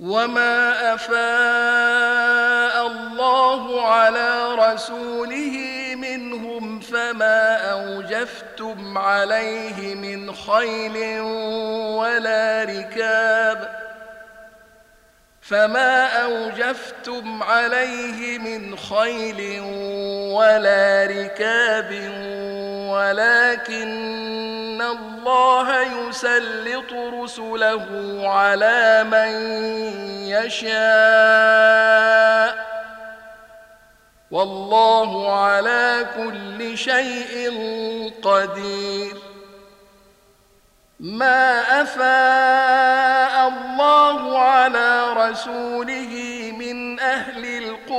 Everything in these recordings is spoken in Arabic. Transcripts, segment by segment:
وما افاء الله على رسوله منهم فما اوجفتم عليه من خيل ولا ركاب فما اوجفتم عليه من خيل ولا ركاب ولكن الله يسلط رسله على من يشاء. والله على كل شيء قدير. ما أفاء الله على رسوله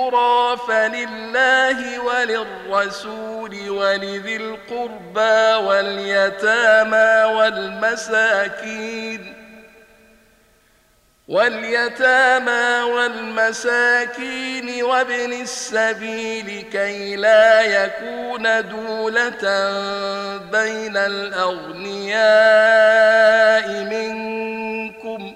القرى فلله وللرسول ولذي القربى واليتامى والمساكين واليتامى والمساكين وابن السبيل كي لا يكون دولة بين الأغنياء منكم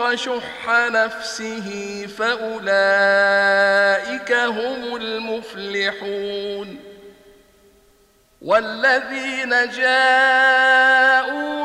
يوق شح نفسه فأولئك هم المفلحون والذين جاءوا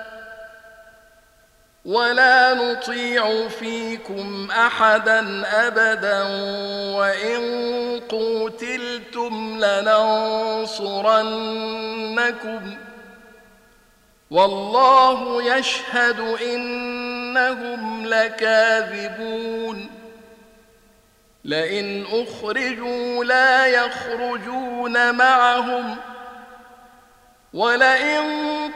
ولا نطيع فيكم احدا ابدا وان قوتلتم لننصرنكم والله يشهد انهم لكاذبون لئن اخرجوا لا يخرجون معهم ولئن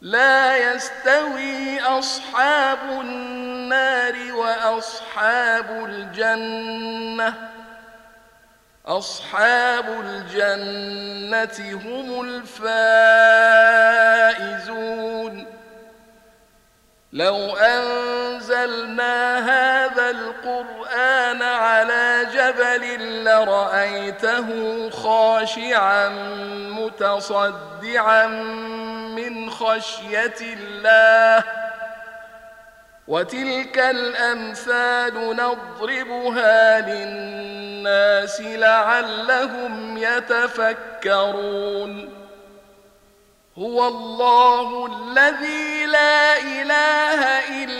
لا يستوي أصحاب النار وأصحاب الجنة. أصحاب الجنة هم الفائزون. لو أنزلنا هذا القرآن على جبل لرأيته خاشعا متصدعا من خشية الله. وتلك الأمثال نضربها للناس لعلهم يتفكرون. هو الله الذي لا إله إلا